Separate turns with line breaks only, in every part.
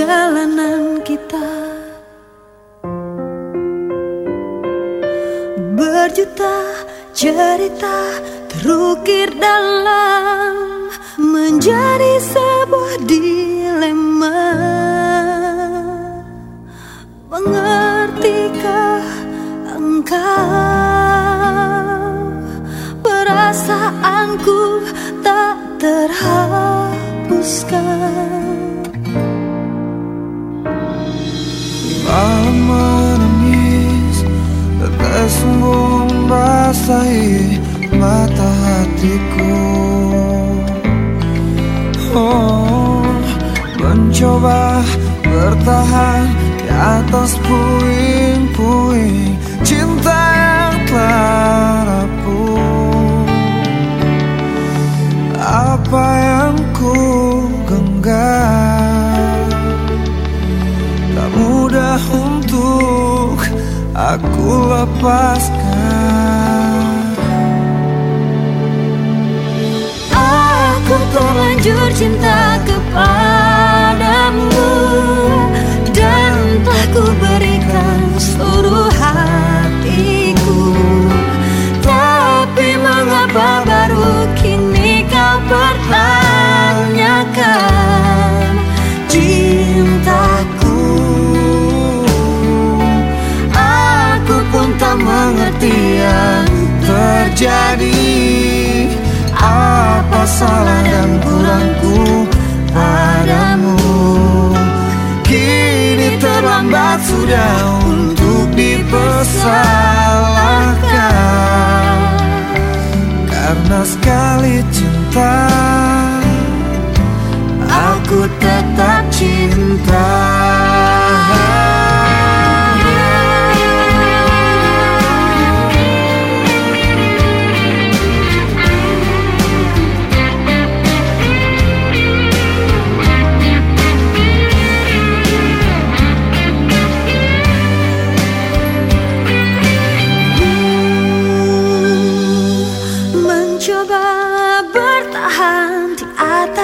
perjalanan kita. Berjuta cerita terukir dalam Menjadi sebuah dilema. Mengertikah engkau? Perasaanku tak terhapuskan.
Membasahi mata hatiku. Oh, mencoba bertahan di atas puing-puing cinta yang telah rapuh. Apa yang ku genggam? Tak mudah untuk aku lepaskan
Baru kini kau pertanyakan Cintaku.
Aku pun tak mengerti yang terjadi. Apa salah dan kurangku padamu? Kini terlambat sudah untuk dipersalahkan Karena sekali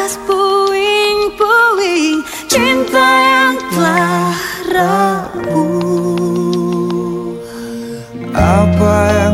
atas puing-puing cinta yang telah rapuh. Apa yang